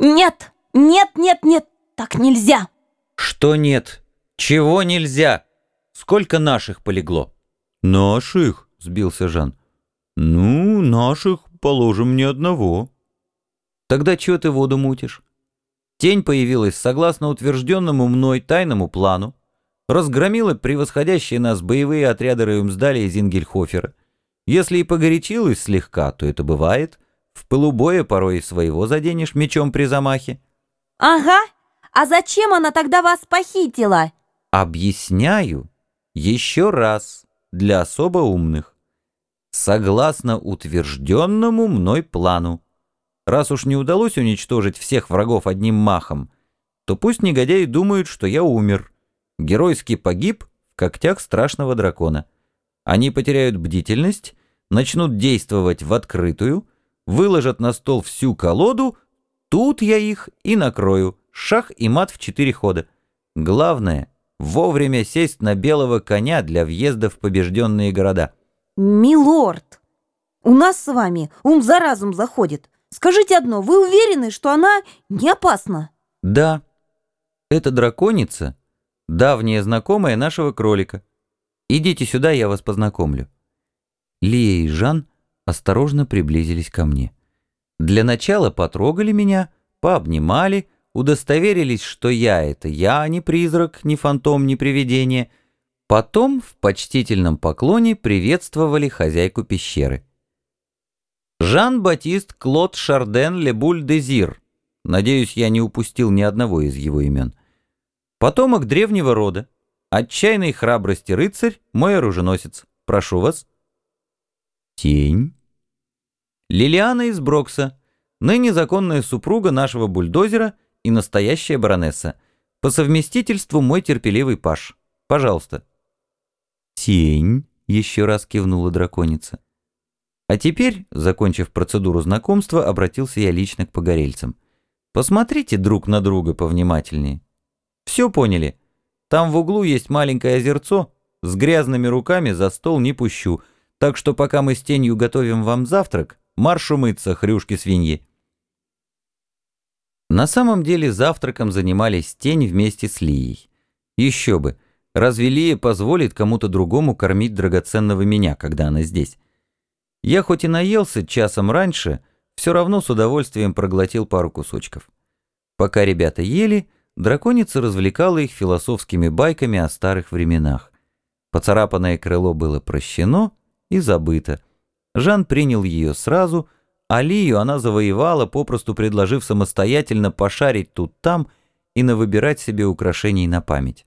Нет, нет, нет, нет, так нельзя. Что нет? Чего нельзя? Сколько наших полегло? Наших, сбился Жан. Ну, наших, положим, ни одного. Тогда чего ты воду мутишь? Тень появилась согласно утвержденному мной тайному плану, разгромила превосходящие нас боевые отряды Раюмсдаля и Зингельхофера. Если и погорячилась слегка, то это бывает. Пылу боя порой и своего заденешь мечом при замахе. Ага, а зачем она тогда вас похитила? Объясняю еще раз для особо умных. Согласно утвержденному мной плану, раз уж не удалось уничтожить всех врагов одним махом, то пусть негодяи думают, что я умер, геройски погиб в когтях страшного дракона. Они потеряют бдительность, начнут действовать в открытую, выложат на стол всю колоду, тут я их и накрою, шах и мат в четыре хода. Главное — вовремя сесть на белого коня для въезда в побежденные города. Милорд, у нас с вами ум за разум заходит. Скажите одно, вы уверены, что она не опасна? Да, эта драконица — давняя знакомая нашего кролика. Идите сюда, я вас познакомлю. Лия и Жан осторожно приблизились ко мне. Для начала потрогали меня, пообнимали, удостоверились, что я — это я, а не призрак, не фантом, не привидение. Потом в почтительном поклоне приветствовали хозяйку пещеры. Жан-Батист Клод Шарден Лебуль Дезир. Надеюсь, я не упустил ни одного из его имен. Потомок древнего рода, отчаянной храбрости рыцарь, мой оруженосец. Прошу вас. Тень. Лилиана из Брокса, ныне законная супруга нашего бульдозера и настоящая баронесса. По совместительству мой терпеливый паш. Пожалуйста. Тень, еще раз кивнула драконица. А теперь, закончив процедуру знакомства, обратился я лично к погорельцам. Посмотрите друг на друга повнимательнее. Все поняли? Там в углу есть маленькое озерцо. С грязными руками за стол не пущу. Так что пока мы с тенью готовим вам завтрак, марш умыться, хрюшки-свиньи. На самом деле завтраком занимались тень вместе с Лией. Еще бы, разве Лия позволит кому-то другому кормить драгоценного меня, когда она здесь? Я хоть и наелся часом раньше, все равно с удовольствием проглотил пару кусочков. Пока ребята ели, драконица развлекала их философскими байками о старых временах. Поцарапанное крыло было прощено, и забыто. Жан принял ее сразу, а Лию она завоевала, попросту предложив самостоятельно пошарить тут-там и навыбирать себе украшений на память.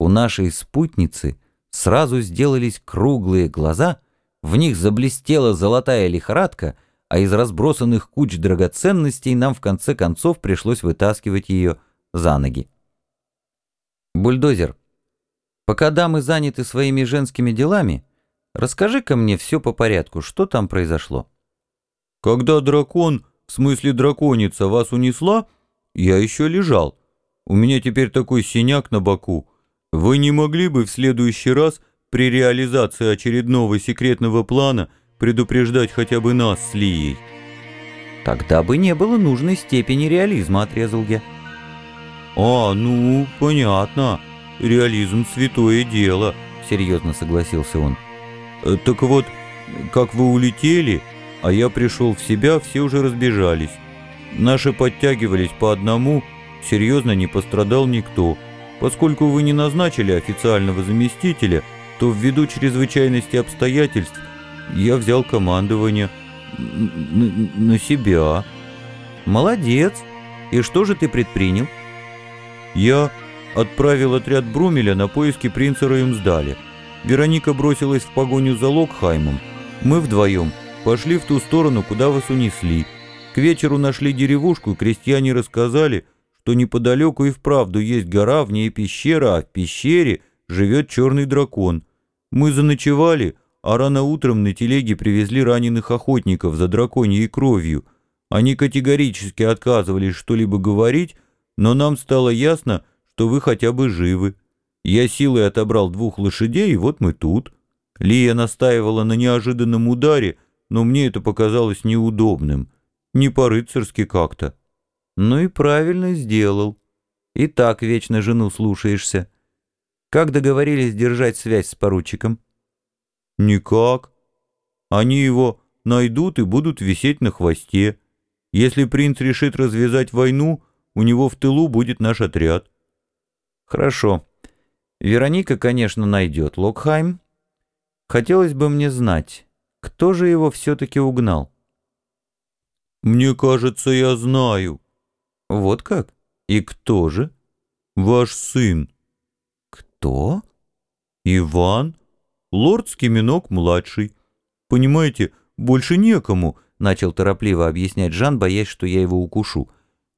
У нашей спутницы сразу сделались круглые глаза, в них заблестела золотая лихорадка, а из разбросанных куч драгоценностей нам в конце концов пришлось вытаскивать ее за ноги. «Бульдозер, пока дамы заняты своими женскими делами, Расскажи-ка мне все по порядку, что там произошло?» «Когда дракон, в смысле драконица, вас унесла, я еще лежал. У меня теперь такой синяк на боку. Вы не могли бы в следующий раз при реализации очередного секретного плана предупреждать хотя бы нас с Лией?» «Тогда бы не было нужной степени реализма», — отрезал я. «А, ну, понятно. Реализм — святое дело», — серьезно согласился он. Э, «Так вот, как вы улетели, а я пришел в себя, все уже разбежались. Наши подтягивались по одному, серьезно не пострадал никто. Поскольку вы не назначили официального заместителя, то ввиду чрезвычайности обстоятельств я взял командование на себя». «Молодец! И что же ты предпринял?» «Я отправил отряд Брумеля на поиски принца Раимсдаля». Вероника бросилась в погоню за Локхаймом. Мы вдвоем пошли в ту сторону, куда вас унесли. К вечеру нашли деревушку, и крестьяне рассказали, что неподалеку и вправду есть гора, в ней пещера, а в пещере живет черный дракон. Мы заночевали, а рано утром на телеге привезли раненых охотников за драконьей кровью. Они категорически отказывались что-либо говорить, но нам стало ясно, что вы хотя бы живы. Я силой отобрал двух лошадей, и вот мы тут. Лия настаивала на неожиданном ударе, но мне это показалось неудобным. Не по-рыцарски как-то. Ну и правильно сделал. И так вечно жену слушаешься. Как договорились держать связь с поручиком? Никак. Они его найдут и будут висеть на хвосте. Если принц решит развязать войну, у него в тылу будет наш отряд. Хорошо. Вероника, конечно, найдет Локхайм. Хотелось бы мне знать, кто же его все-таки угнал? Мне кажется, я знаю. Вот как? И кто же? Ваш сын. Кто? Иван, лорд Скиминок-младший. Понимаете, больше некому, начал торопливо объяснять Жан, боясь, что я его укушу.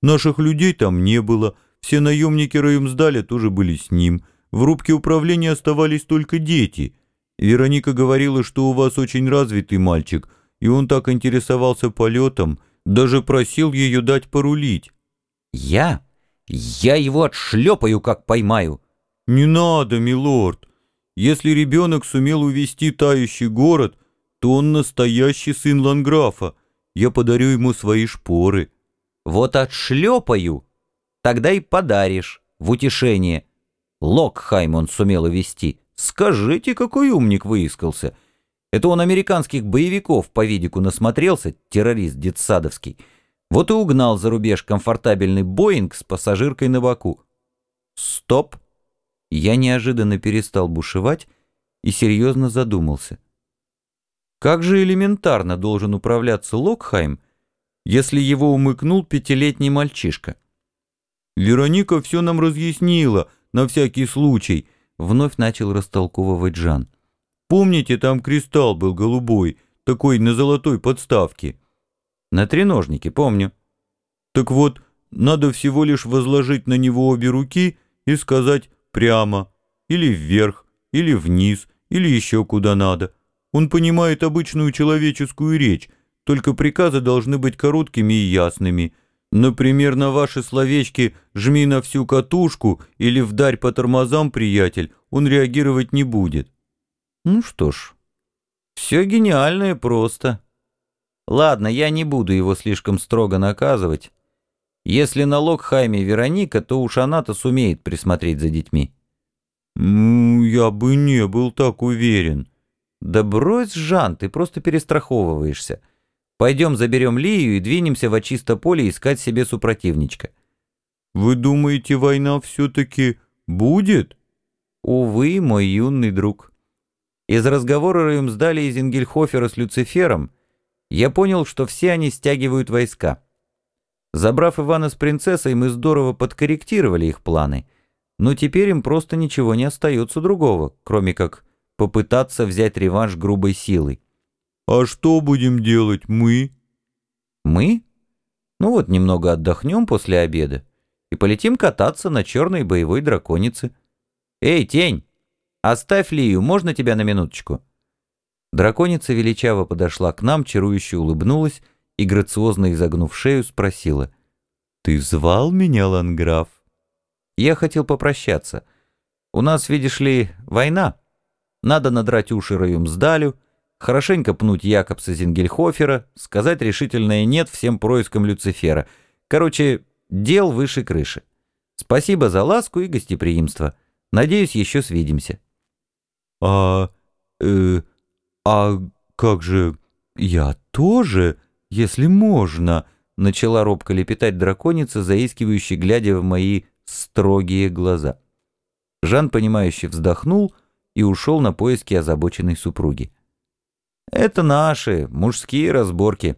Наших людей там не было, все наемники Раюмсдаля тоже были с ним. В рубке управления оставались только дети. Вероника говорила, что у вас очень развитый мальчик, и он так интересовался полетом, даже просил ее дать порулить. Я? Я его отшлепаю, как поймаю. Не надо, милорд. Если ребенок сумел увести тающий город, то он настоящий сын Ланграфа. Я подарю ему свои шпоры. Вот отшлепаю, тогда и подаришь, в утешение. Локхайм он сумел увести. Скажите, какой умник выискался. Это он американских боевиков по видику насмотрелся, террорист детсадовский. Вот и угнал за рубеж комфортабельный Боинг с пассажиркой на боку. Стоп! Я неожиданно перестал бушевать и серьезно задумался. Как же элементарно должен управляться Локхайм, если его умыкнул пятилетний мальчишка. «Вероника все нам разъяснила, на всякий случай», — вновь начал растолковывать Жан. «Помните, там кристалл был голубой, такой на золотой подставке?» «На треножнике, помню». «Так вот, надо всего лишь возложить на него обе руки и сказать прямо, или вверх, или вниз, или еще куда надо. Он понимает обычную человеческую речь, только приказы должны быть короткими и ясными. Например, на ваши словечки «жми на всю катушку» или «вдарь по тормозам, приятель» он реагировать не будет. Ну что ж, все гениально и просто. Ладно, я не буду его слишком строго наказывать. Если налог Хайме Вероника, то уж она-то сумеет присмотреть за детьми. Ну, я бы не был так уверен. Да брось, Жан, ты просто перестраховываешься. Пойдем заберем Лию и двинемся в очисто поле искать себе супротивничка. Вы думаете, война все-таки будет? Увы, мой юный друг. Из разговора Раюмсдали и Зингельхофера с Люцифером я понял, что все они стягивают войска. Забрав Ивана с принцессой, мы здорово подкорректировали их планы, но теперь им просто ничего не остается другого, кроме как попытаться взять реванш грубой силой. «А что будем делать мы?» «Мы? Ну вот немного отдохнем после обеда и полетим кататься на черной боевой драконице. Эй, тень, оставь Лию, можно тебя на минуточку?» Драконица величаво подошла к нам, чарующе улыбнулась и, грациозно изогнув шею, спросила. «Ты звал меня, Ланграф?» «Я хотел попрощаться. У нас, видишь ли, война. Надо надрать уши Раюмсдалю, хорошенько пнуть Якобса Зингельхофера, сказать решительное «нет» всем проискам Люцифера. Короче, дел выше крыши. Спасибо за ласку и гостеприимство. Надеюсь, еще свидимся. А... э... а как же... я тоже, если можно... Начала робко лепетать драконица, заискивающе глядя в мои строгие глаза. Жан, понимающе вздохнул и ушел на поиски озабоченной супруги. Это наши, мужские разборки.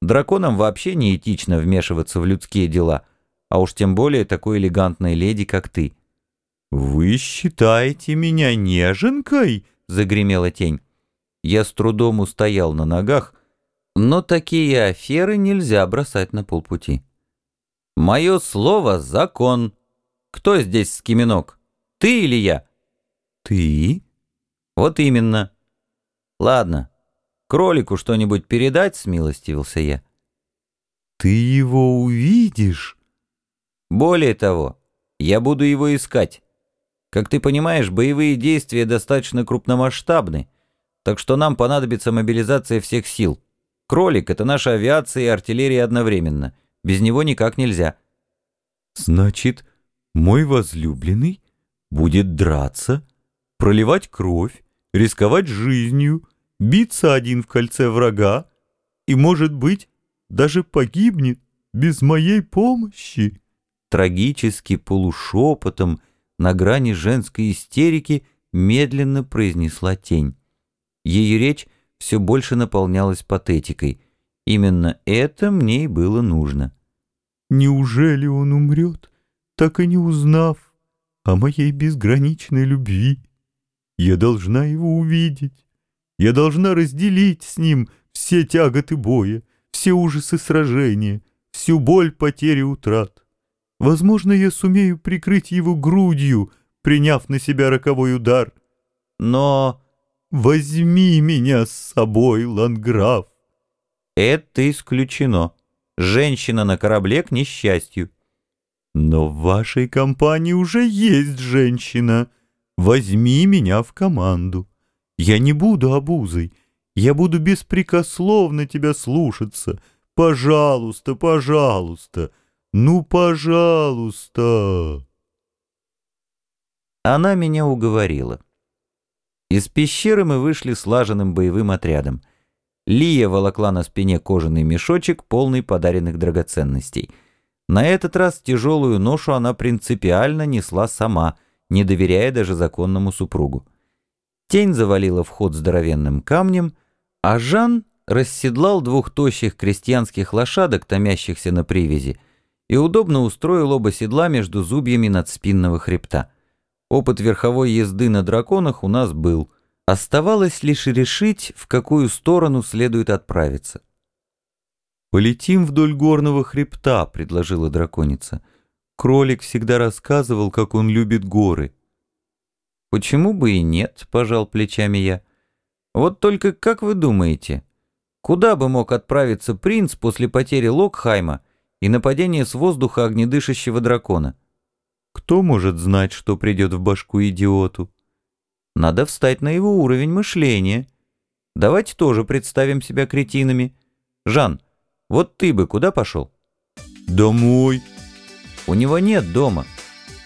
Драконам вообще неэтично вмешиваться в людские дела, а уж тем более такой элегантной леди, как ты. «Вы считаете меня неженкой?» — загремела тень. Я с трудом устоял на ногах, но такие аферы нельзя бросать на полпути. Мое слово — закон. Кто здесь скиминок? Ты или я? Ты? Вот именно. Ладно, Кролику что-нибудь передать?» — смилостивился я. «Ты его увидишь?» «Более того, я буду его искать. Как ты понимаешь, боевые действия достаточно крупномасштабны, так что нам понадобится мобилизация всех сил. Кролик — это наша авиация и артиллерия одновременно. Без него никак нельзя. Значит, мой возлюбленный будет драться, проливать кровь, рисковать жизнью, биться один в кольце врага и, может быть, даже погибнет без моей помощи. Трагически полушепотом на грани женской истерики медленно произнесла тень. Ее речь все больше наполнялась патетикой. Именно это мне и было нужно. Неужели он умрет, так и не узнав о моей безграничной любви? Я должна его увидеть. Я должна разделить с ним все тяготы боя, все ужасы сражения, всю боль потери утрат. Возможно, я сумею прикрыть его грудью, приняв на себя роковой удар. Но возьми меня с собой, Ланграф. Это исключено. Женщина на корабле к несчастью. Но в вашей компании уже есть женщина. Возьми меня в команду. Я не буду обузой. Я буду беспрекословно тебя слушаться. Пожалуйста, пожалуйста. Ну, пожалуйста. Она меня уговорила. Из пещеры мы вышли слаженным боевым отрядом. Лия волокла на спине кожаный мешочек, полный подаренных драгоценностей. На этот раз тяжелую ношу она принципиально несла сама, не доверяя даже законному супругу. Тень завалила вход здоровенным камнем, а Жан расседлал двух тощих крестьянских лошадок, томящихся на привязи, и удобно устроил оба седла между зубьями надспинного хребта. Опыт верховой езды на драконах у нас был. Оставалось лишь решить, в какую сторону следует отправиться. «Полетим вдоль горного хребта», — предложила драконица. «Кролик всегда рассказывал, как он любит горы». «Почему бы и нет?» — пожал плечами я. «Вот только как вы думаете, куда бы мог отправиться принц после потери Локхайма и нападения с воздуха огнедышащего дракона?» Кто может знать, что придет в башку идиоту? Надо встать на его уровень мышления. Давайте тоже представим себя кретинами. Жан, вот ты бы куда пошел? Домой. У него нет дома.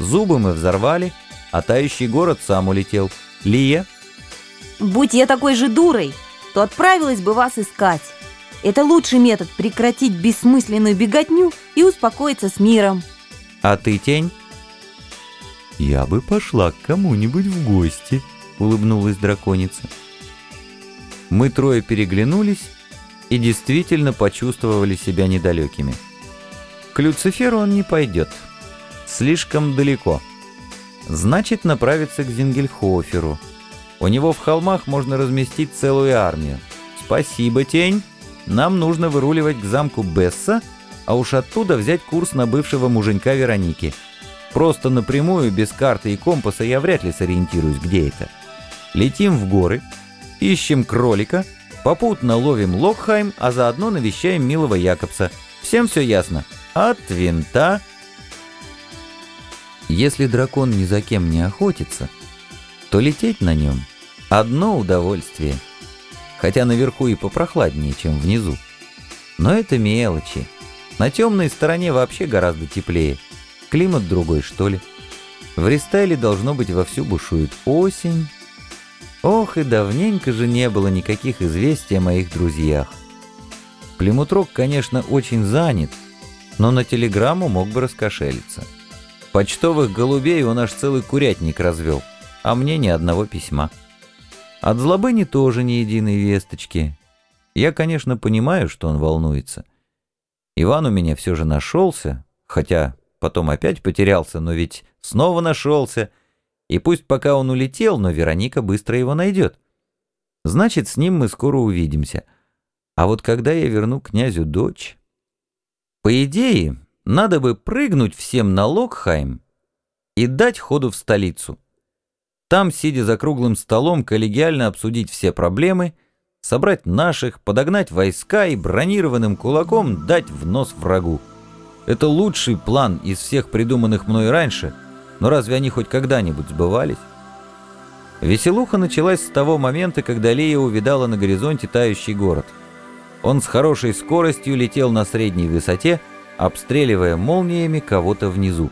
Зубы мы взорвали, а тающий город сам улетел. Лия? Будь я такой же дурой, то отправилась бы вас искать. Это лучший метод прекратить бессмысленную беготню и успокоиться с миром. А ты, Тень? «Я бы пошла к кому-нибудь в гости», — улыбнулась драконица. Мы трое переглянулись и действительно почувствовали себя недалекими. К Люциферу он не пойдет. Слишком далеко. Значит, направиться к Зингельхоферу. У него в холмах можно разместить целую армию. Спасибо, Тень. Нам нужно выруливать к замку Бесса, а уж оттуда взять курс на бывшего муженька Вероники — Просто напрямую, без карты и компаса, я вряд ли сориентируюсь, где это. Летим в горы, ищем кролика, попутно ловим Локхайм, а заодно навещаем милого Якобса. Всем все ясно. От винта... Если дракон ни за кем не охотится, то лететь на нем — одно удовольствие. Хотя наверху и попрохладнее, чем внизу. Но это мелочи. На темной стороне вообще гораздо теплее. Климат другой, что ли? В Ристайле должно быть вовсю бушует осень. Ох, и давненько же не было никаких известий о моих друзьях. Племутрок, конечно, очень занят, но на телеграмму мог бы раскошелиться. Почтовых голубей он аж целый курятник развел, а мне ни одного письма. От злобыни тоже ни единой весточки. Я, конечно, понимаю, что он волнуется. Иван у меня все же нашелся, хотя потом опять потерялся, но ведь снова нашелся. И пусть пока он улетел, но Вероника быстро его найдет. Значит, с ним мы скоро увидимся. А вот когда я верну князю дочь... По идее, надо бы прыгнуть всем на Локхайм и дать ходу в столицу. Там, сидя за круглым столом, коллегиально обсудить все проблемы, собрать наших, подогнать войска и бронированным кулаком дать в нос врагу. Это лучший план из всех придуманных мной раньше, но разве они хоть когда-нибудь сбывались? Веселуха началась с того момента, когда Лея увидала на горизонте тающий город. Он с хорошей скоростью летел на средней высоте, обстреливая молниями кого-то внизу.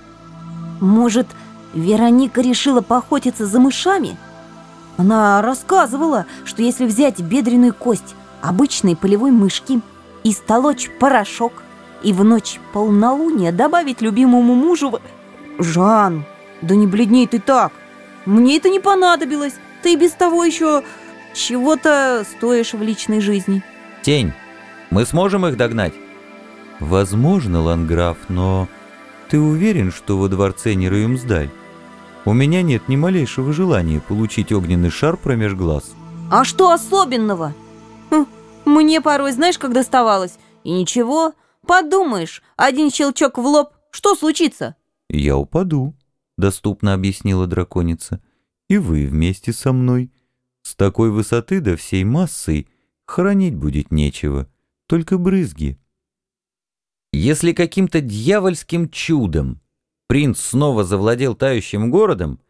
Может, Вероника решила поохотиться за мышами? Она рассказывала, что если взять бедренную кость обычной полевой мышки и столочь порошок, и в ночь полнолуния добавить любимому мужу... Жан, да не бледней ты так. Мне это не понадобилось. Ты и без того еще чего-то стоишь в личной жизни. Тень, мы сможем их догнать? Возможно, Ланграф, но ты уверен, что во дворце не Раюмсдаль? У меня нет ни малейшего желания получить огненный шар промеж глаз. А что особенного? Хм, мне порой знаешь, как доставалось? И ничего, подумаешь, один щелчок в лоб, что случится? Я упаду, доступно объяснила драконица. И вы вместе со мной. С такой высоты до всей массой хранить будет нечего, только брызги. Если каким-то дьявольским чудом принц снова завладел тающим городом,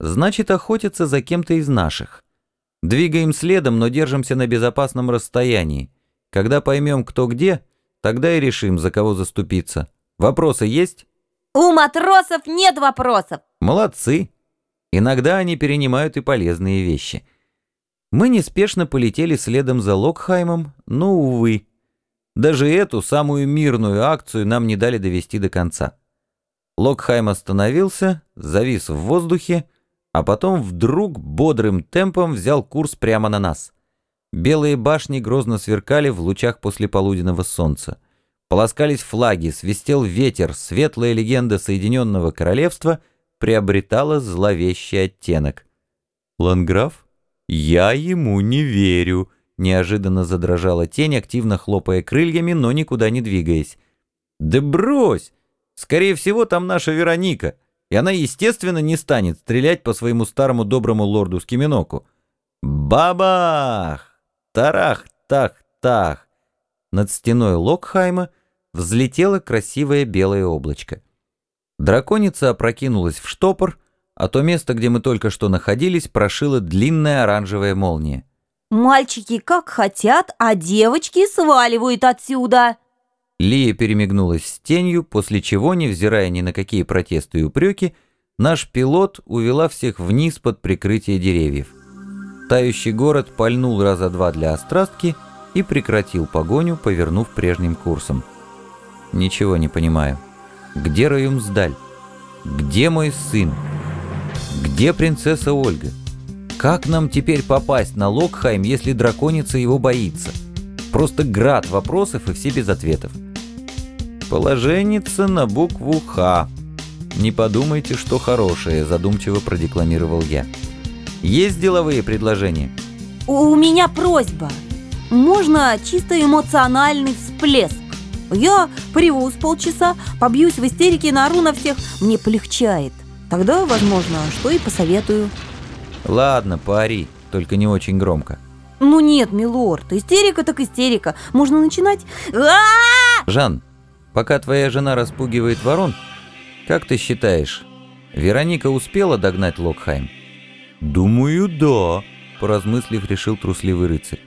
значит охотится за кем-то из наших. Двигаем следом, но держимся на безопасном расстоянии. Когда поймем, кто где, тогда и решим, за кого заступиться. Вопросы есть? У матросов нет вопросов. Молодцы. Иногда они перенимают и полезные вещи. Мы неспешно полетели следом за Локхаймом, но, увы, даже эту самую мирную акцию нам не дали довести до конца. Локхайм остановился, завис в воздухе, а потом вдруг бодрым темпом взял курс прямо на нас. Белые башни грозно сверкали в лучах послеполуденного солнца. Полоскались флаги, свистел ветер, светлая легенда Соединенного Королевства приобретала зловещий оттенок. «Ланграф, я ему не верю», — неожиданно задрожала тень, активно хлопая крыльями, но никуда не двигаясь. «Да брось! Скорее всего, там наша Вероника, и она, естественно, не станет стрелять по своему старому доброму лорду Скиминоку. Бабах! Тарах-тах-тах! Над стеной Локхайма взлетело красивое белое облачко. Драконица опрокинулась в штопор, а то место, где мы только что находились, прошила длинная оранжевая молния. «Мальчики как хотят, а девочки сваливают отсюда!» Лия перемигнулась с тенью, после чего, невзирая ни на какие протесты и упреки, наш пилот увела всех вниз под прикрытие деревьев. Тающий город пальнул раза два для острастки и прекратил погоню, повернув прежним курсом. Ничего не понимаю. Где Раюмсдаль? Где мой сын? Где принцесса Ольга? Как нам теперь попасть на Локхайм, если драконица его боится? Просто град вопросов и все без ответов. «Положенница на букву «Х». Не подумайте, что хорошее», — задумчиво продекламировал я. «Есть деловые предложения?» У меня просьба. Можно чисто эмоциональный всплеск. Я приву с полчаса, побьюсь в истерике, наору на всех. Мне полегчает. Тогда, возможно, что и посоветую. «Ладно, пари, только не очень громко». Ну нет, милорд, истерика так истерика. Можно начинать. А-а-а! «Жан, Пока твоя жена распугивает ворон, как ты считаешь, Вероника успела догнать Локхайм? Думаю, да, поразмыслив, решил трусливый рыцарь.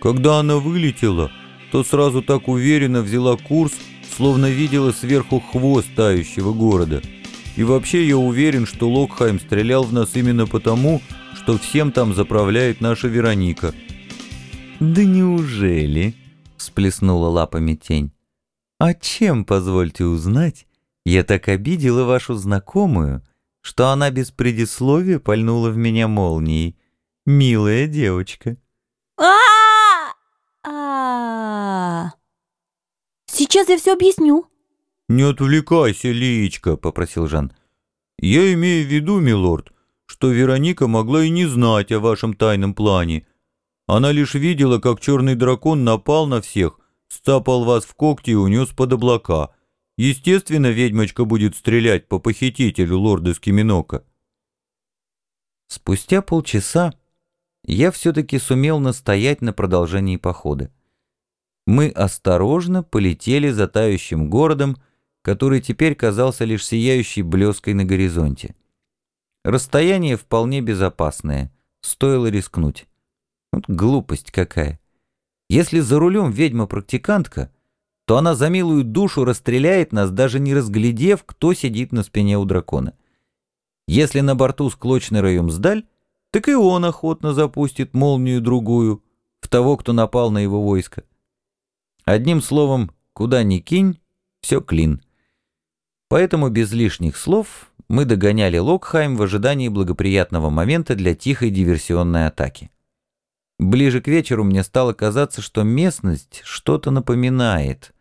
Когда она вылетела, то сразу так уверенно взяла курс, словно видела сверху хвост тающего города. И вообще я уверен, что Локхайм стрелял в нас именно потому, что всем там заправляет наша Вероника. «Да неужели?» — всплеснула лапами тень. «А чем, позвольте узнать, я так обидела вашу знакомую, что она без предисловия пальнула в меня молнией? Милая девочка». а а Сейчас я все объясню. «Не отвлекайся, Лиечка», — попросил Жан. «Я имею в виду, милорд, что Вероника могла и не знать о вашем тайном плане. Она лишь видела, как черный дракон напал на всех стапал вас в когти и унес под облака. Естественно, ведьмочка будет стрелять по похитителю лорда Скиминока. Спустя полчаса я все-таки сумел настоять на продолжении похода. Мы осторожно полетели за тающим городом, который теперь казался лишь сияющей блеской на горизонте. Расстояние вполне безопасное, стоило рискнуть. Вот глупость какая. Если за рулем ведьма-практикантка, то она за милую душу расстреляет нас, даже не разглядев, кто сидит на спине у дракона. Если на борту склочный Раюмсдаль, так и он охотно запустит молнию другую в того, кто напал на его войско. Одним словом, куда ни кинь, все клин. Поэтому без лишних слов мы догоняли Локхайм в ожидании благоприятного момента для тихой диверсионной атаки. Ближе к вечеру мне стало казаться, что местность что-то напоминает.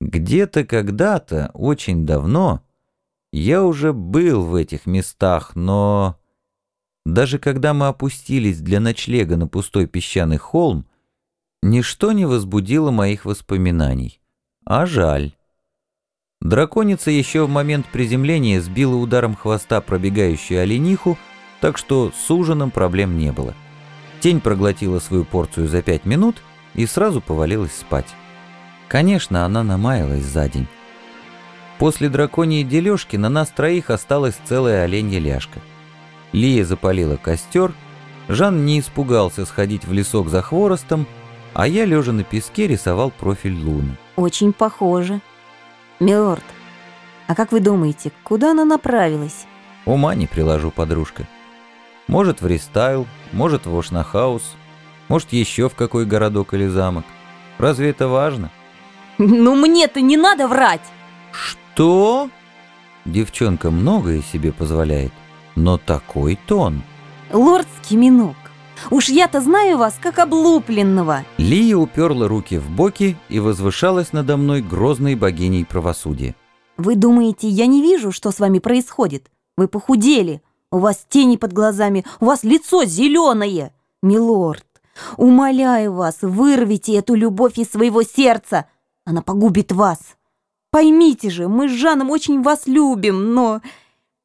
Где-то когда-то, очень давно, я уже был в этих местах, но... Даже когда мы опустились для ночлега на пустой песчаный холм, ничто не возбудило моих воспоминаний. А жаль. Драконица еще в момент приземления сбила ударом хвоста пробегающую олениху, так что с ужином проблем не было. Тень проглотила свою порцию за пять минут и сразу повалилась спать. Конечно, она намаялась за день. После драконьей дележки на нас троих осталась целая оленья ляжка. Лия запалила костер, Жан не испугался сходить в лесок за хворостом, а я, лежа на песке, рисовал профиль Луны. Очень похоже. Милорд, а как вы думаете, куда она направилась? Ума не приложу, подружка. Может, в Ристайл, может, в Ошнахаус, может, еще в какой городок или замок. Разве это важно? Ну мне-то не надо врать! Что? Девчонка многое себе позволяет. Но такой тон. Лордский минок. Уж я-то знаю вас, как облупленного. Лия уперла руки в боки и возвышалась надо мной грозной богиней правосудия. Вы думаете, я не вижу, что с вами происходит? Вы похудели, у вас тени под глазами, у вас лицо зеленое. Милорд, умоляю вас, вырвите эту любовь из своего сердца. Она погубит вас. Поймите же, мы с Жаном очень вас любим, но...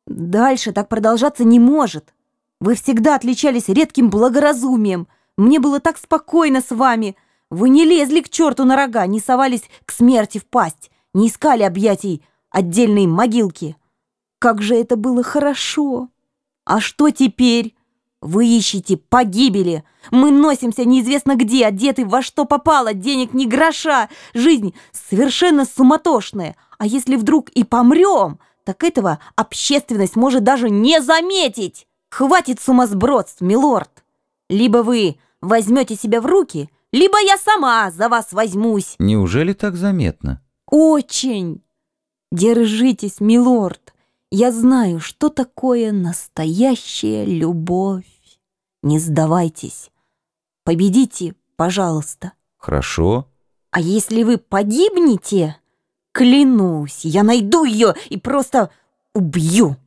Дальше так продолжаться не может. Вы всегда отличались редким благоразумием. Мне было так спокойно с вами. Вы не лезли к черту на рога, не совались к смерти в пасть, не искали объятий отдельной могилки. Как же это было хорошо! А что теперь? Вы ищете погибели. Мы носимся неизвестно где, одеты во что попало, денег ни гроша. Жизнь совершенно суматошная. А если вдруг и помрем, так этого общественность может даже не заметить. Хватит сумасбродств, милорд. Либо вы возьмете себя в руки, либо я сама за вас возьмусь. Неужели так заметно? Очень. Держитесь, милорд. Я знаю, что такое настоящая любовь. Не сдавайтесь. Победите, пожалуйста. Хорошо. А если вы погибнете, клянусь, я найду ее и просто убью.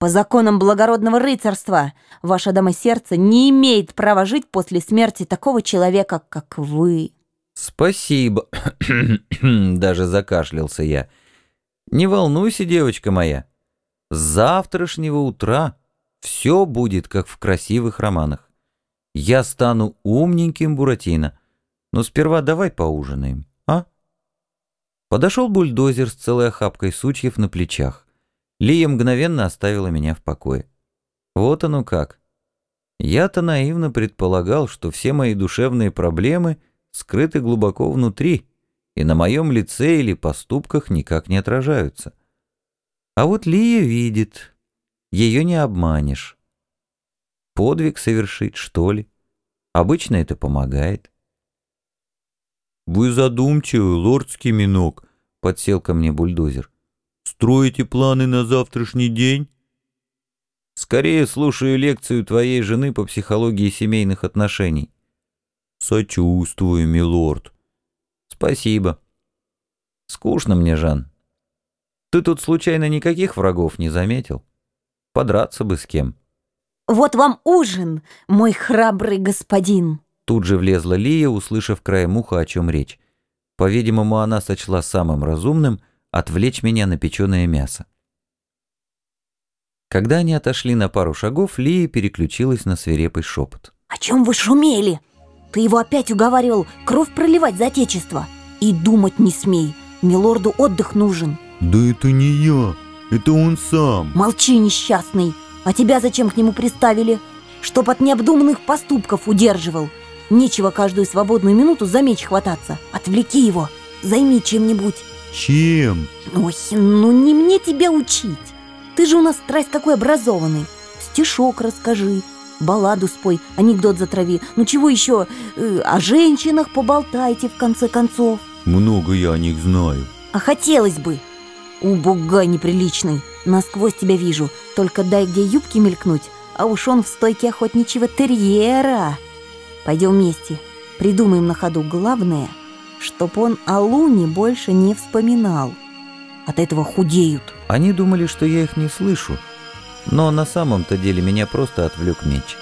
По законам благородного рыцарства, ваша дама сердца не имеет права жить после смерти такого человека, как вы. Спасибо. Даже закашлялся я. Не волнуйся, девочка моя. С завтрашнего утра все будет, как в красивых романах. Я стану умненьким Буратино. Но сперва давай поужинаем, а? Подошел бульдозер с целой охапкой сучьев на плечах. Лия мгновенно оставила меня в покое. Вот оно как. Я-то наивно предполагал, что все мои душевные проблемы скрыты глубоко внутри и на моем лице или поступках никак не отражаются. А вот Лия видит, ее не обманешь. Подвиг совершить, что ли? Обычно это помогает. «Вы задумчивый, лордский минок», — подсел ко мне бульдозер. «Строите планы на завтрашний день?» «Скорее слушаю лекцию твоей жены по психологии семейных отношений». «Сочувствую, милорд». «Спасибо. Скучно мне, Жан. Ты тут случайно никаких врагов не заметил? Подраться бы с кем». Вот вам ужин, мой храбрый господин. Тут же влезла Лия, услышав краем уха, о чем речь. По-видимому, она сочла самым разумным отвлечь меня на печеное мясо. Когда они отошли на пару шагов, Лия переключилась на свирепый шепот. О чем вы шумели? Ты его опять уговаривал кровь проливать за отечество. И думать не смей, милорду отдых нужен. Да это не я, это он сам. Молчи, несчастный. А тебя зачем к нему приставили? Чтоб от необдуманных поступков удерживал. Нечего каждую свободную минуту за меч хвататься. Отвлеки его. займи чем-нибудь. Чем? Ой, ну не мне тебя учить. Ты же у нас страсть какой образованный. Стишок расскажи, балладу спой, анекдот затрави. Ну чего еще? Э, о женщинах поболтайте в конце концов. Много я о них знаю. А хотелось бы. У бугай неприличный. Насквозь тебя вижу. Только дай где юбки мелькнуть, а уж он в стойке охотничьего терьера. Пойдем вместе. Придумаем на ходу главное, чтоб он о Луне больше не вспоминал. От этого худеют. Они думали, что я их не слышу, но на самом-то деле меня просто отвлек меч.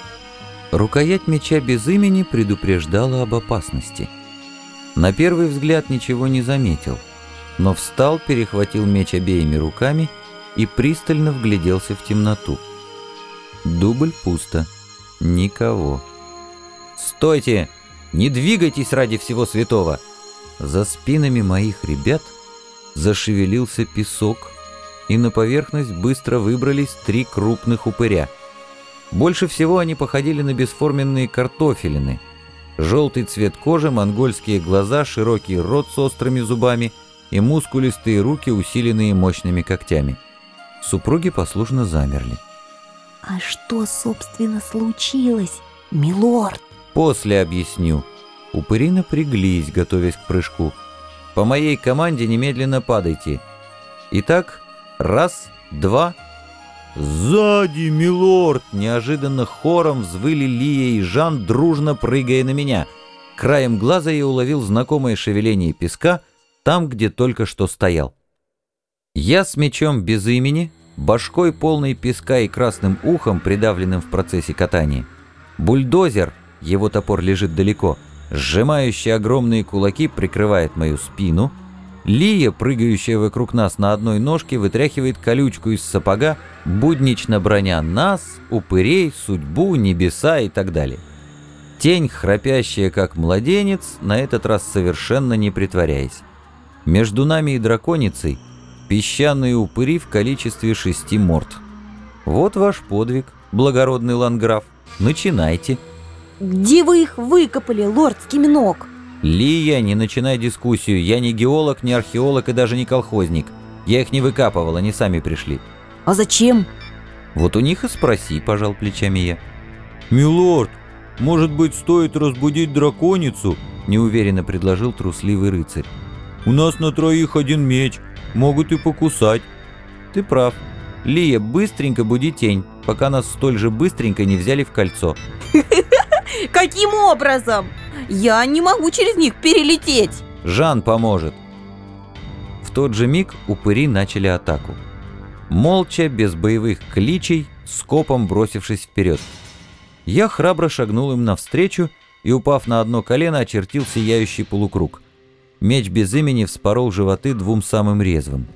Рукоять меча без имени предупреждала об опасности. На первый взгляд ничего не заметил, но встал, перехватил меч обеими руками и пристально вгляделся в темноту. Дубль пусто. Никого. «Стойте! Не двигайтесь ради всего святого!» За спинами моих ребят зашевелился песок, и на поверхность быстро выбрались три крупных упыря. Больше всего они походили на бесформенные картофелины. Желтый цвет кожи, монгольские глаза, широкий рот с острыми зубами и мускулистые руки, усиленные мощными когтями. Супруги послушно замерли. А что, собственно, случилось, милорд? После объясню. Упыри напряглись, готовясь к прыжку. По моей команде немедленно падайте. Итак, раз, два... Сзади, милорд! Неожиданно хором взвыли Лия и Жан, дружно прыгая на меня. Краем глаза я уловил знакомое шевеление песка там, где только что стоял. Я с мечом без имени, башкой полной песка и красным ухом, придавленным в процессе катания. Бульдозер, его топор лежит далеко, сжимающий огромные кулаки, прикрывает мою спину. Лия, прыгающая вокруг нас на одной ножке, вытряхивает колючку из сапога, буднично броня нас, упырей, судьбу, небеса и так далее. Тень, храпящая как младенец, на этот раз совершенно не притворяясь. Между нами и драконицей песчаные упыри в количестве шести морд. Вот ваш подвиг, благородный ланграф. Начинайте. Где вы их выкопали, лорд Скиминок? Лия, не начинай дискуссию. Я не геолог, не археолог и даже не колхозник. Я их не выкапывал, они сами пришли. А зачем? Вот у них и спроси, пожал плечами я. Милорд, может быть, стоит разбудить драконицу? Неуверенно предложил трусливый рыцарь. У нас на троих один меч, могут и покусать. Ты прав. Лия, быстренько буди тень, пока нас столь же быстренько не взяли в кольцо. Каким образом? Я не могу через них перелететь. Жан поможет. В тот же миг упыри начали атаку. Молча, без боевых кличей, скопом бросившись вперед. Я храбро шагнул им навстречу и, упав на одно колено, очертил сияющий полукруг. Меч без имени вспорол животы двум самым резвым.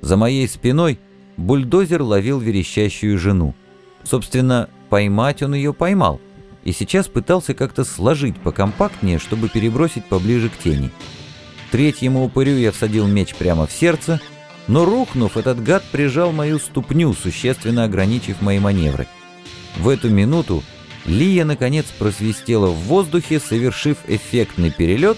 За моей спиной бульдозер ловил верещащую жену. Собственно, поймать он ее поймал, и сейчас пытался как-то сложить покомпактнее, чтобы перебросить поближе к тени. Третьему упырю я всадил меч прямо в сердце, но рухнув, этот гад прижал мою ступню, существенно ограничив мои маневры. В эту минуту Лия наконец просвистела в воздухе, совершив эффектный перелет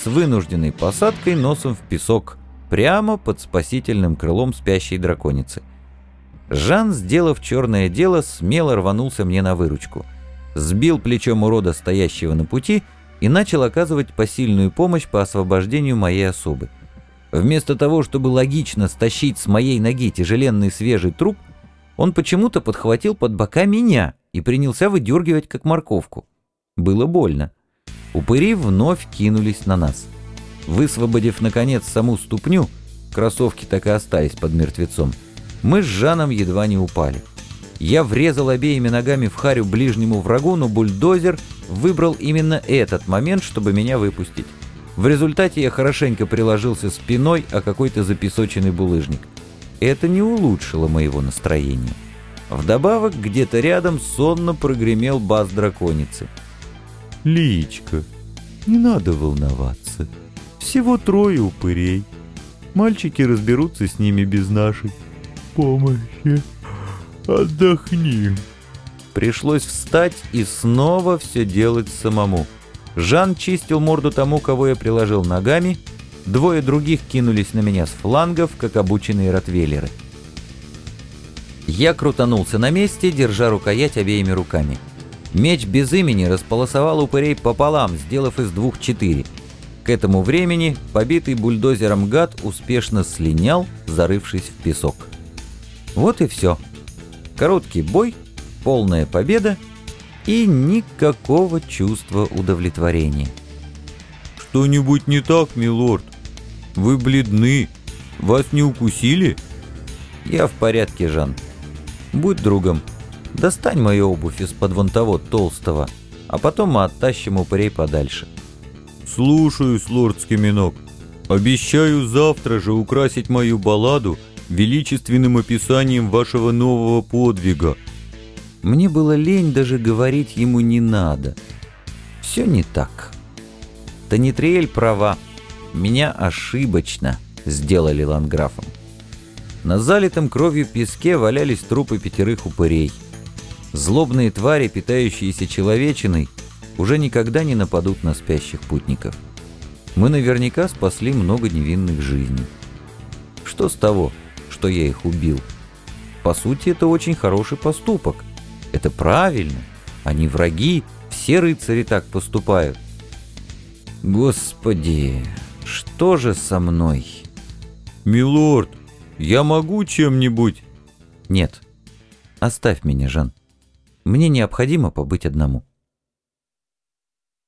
с вынужденной посадкой носом в песок, прямо под спасительным крылом спящей драконицы. Жан, сделав черное дело, смело рванулся мне на выручку. Сбил плечом урода, стоящего на пути, и начал оказывать посильную помощь по освобождению моей особы. Вместо того, чтобы логично стащить с моей ноги тяжеленный свежий труп, он почему-то подхватил под бока меня и принялся выдергивать как морковку. Было больно. Упыри вновь кинулись на нас. Высвободив, наконец, саму ступню, кроссовки так и остались под мертвецом, мы с Жаном едва не упали. Я врезал обеими ногами в харю ближнему врагу, но бульдозер выбрал именно этот момент, чтобы меня выпустить. В результате я хорошенько приложился спиной о какой-то запесоченный булыжник. Это не улучшило моего настроения. Вдобавок, где-то рядом сонно прогремел бас драконицы. Личка, не надо волноваться. Всего трое упырей. Мальчики разберутся с ними без нашей помощи. Отдохни. Пришлось встать и снова все делать самому. Жан чистил морду тому, кого я приложил ногами, Двое других кинулись на меня с флангов, как обученные ротвейлеры. Я крутанулся на месте, держа рукоять обеими руками. Меч без имени располосовал упырей пополам, сделав из двух четыре. К этому времени побитый бульдозером гад успешно слинял, зарывшись в песок. Вот и все. Короткий бой, полная победа и никакого чувства удовлетворения. «Что-нибудь не так, милорд? Вы бледны. Вас не укусили?» «Я в порядке, Жан. Будь другом. Достань мою обувь из-под вон того толстого, а потом мы оттащим упырей подальше». «Слушаюсь, лорд Скиминок. Обещаю завтра же украсить мою балладу величественным описанием вашего нового подвига». Мне было лень даже говорить ему не надо. Все не так. Танитриэль права. Меня ошибочно сделали ланграфом. На залитом кровью песке валялись трупы пятерых упырей. Злобные твари, питающиеся человечиной, уже никогда не нападут на спящих путников. Мы наверняка спасли много невинных жизней. Что с того, что я их убил? По сути, это очень хороший поступок. Это правильно. Они враги, все рыцари так поступают. Господи, что же со мной? «Милорд, я могу чем-нибудь?» Нет. Оставь меня, Жан. Мне необходимо побыть одному.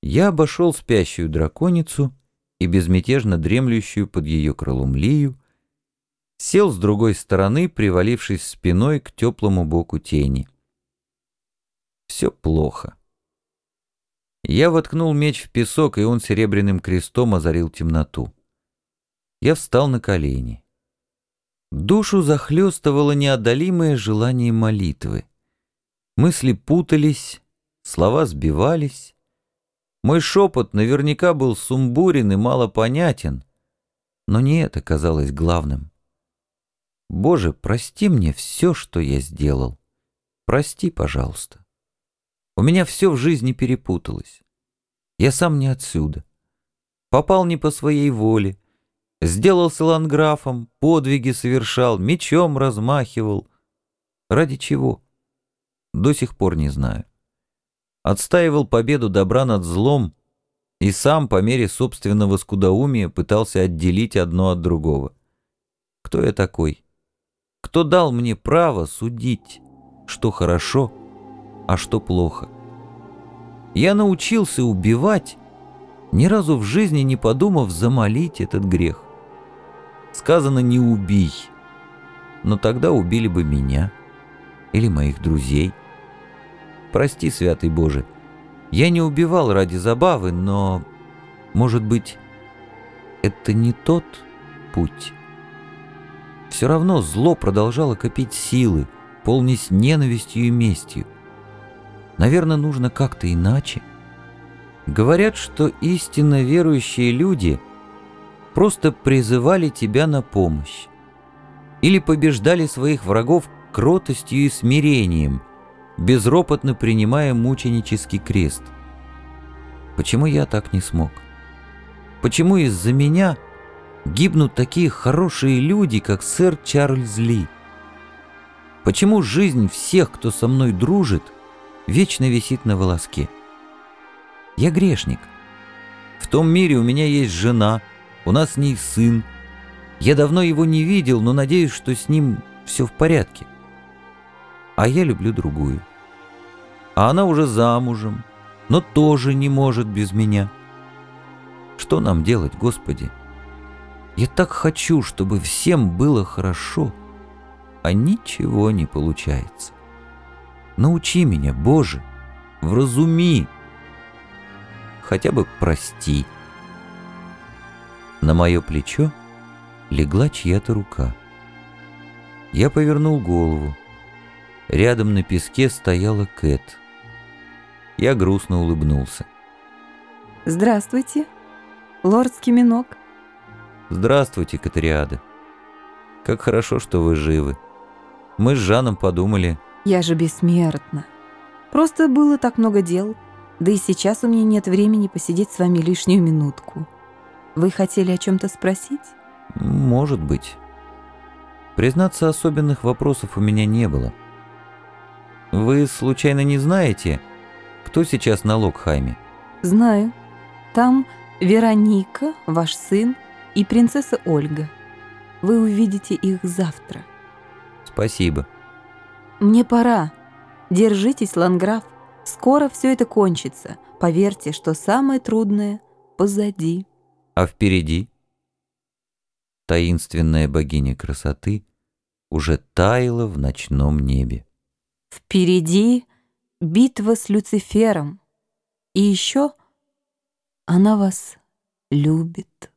Я обошел спящую драконицу и безмятежно дремлющую под ее крылом Лию, сел с другой стороны, привалившись спиной к теплому боку тени. Все плохо. Я воткнул меч в песок, и он серебряным крестом озарил темноту. Я встал на колени. Душу захлестывало неодолимое желание молитвы. Мысли путались, слова сбивались. Мой шепот наверняка был сумбурен и малопонятен, но не это казалось главным. Боже, прости мне все, что я сделал. Прости, пожалуйста. У меня все в жизни перепуталось. Я сам не отсюда. Попал не по своей воле, Сделался ланграфом, подвиги совершал, мечом размахивал. Ради чего? До сих пор не знаю. Отстаивал победу добра над злом и сам по мере собственного скудоумия пытался отделить одно от другого. Кто я такой? Кто дал мне право судить, что хорошо, а что плохо? Я научился убивать, ни разу в жизни не подумав замолить этот грех. Сказано «не убий», но тогда убили бы меня или моих друзей. Прости, святый Боже, я не убивал ради забавы, но, может быть, это не тот путь. Все равно зло продолжало копить силы, полнись ненавистью и местью. Наверное, нужно как-то иначе. Говорят, что истинно верующие люди — просто призывали тебя на помощь. Или побеждали своих врагов кротостью и смирением, безропотно принимая мученический крест. Почему я так не смог? Почему из-за меня гибнут такие хорошие люди, как сэр Чарльз Ли? Почему жизнь всех, кто со мной дружит, вечно висит на волоске? Я грешник. В том мире у меня есть жена — у нас с ней сын. Я давно его не видел, но надеюсь, что с ним все в порядке. А я люблю другую. А она уже замужем, но тоже не может без меня. Что нам делать, Господи? Я так хочу, чтобы всем было хорошо, а ничего не получается. Научи меня, Боже, вразуми, хотя бы прости. На мое плечо легла чья-то рука. Я повернул голову. Рядом на песке стояла Кэт. Я грустно улыбнулся. «Здравствуйте, лорд Скиминок». «Здравствуйте, Катариада. Как хорошо, что вы живы. Мы с Жаном подумали...» «Я же бессмертна. Просто было так много дел, да и сейчас у меня нет времени посидеть с вами лишнюю минутку». Вы хотели о чем-то спросить? Может быть. Признаться, особенных вопросов у меня не было. Вы случайно не знаете, кто сейчас на Локхайме? Знаю. Там Вероника, ваш сын, и принцесса Ольга. Вы увидите их завтра. Спасибо. Мне пора. Держитесь, Ланграф. Скоро все это кончится. Поверьте, что самое трудное позади. А впереди? Таинственная богиня красоты уже таяла в ночном небе. Впереди битва с Люцифером. И еще она вас любит.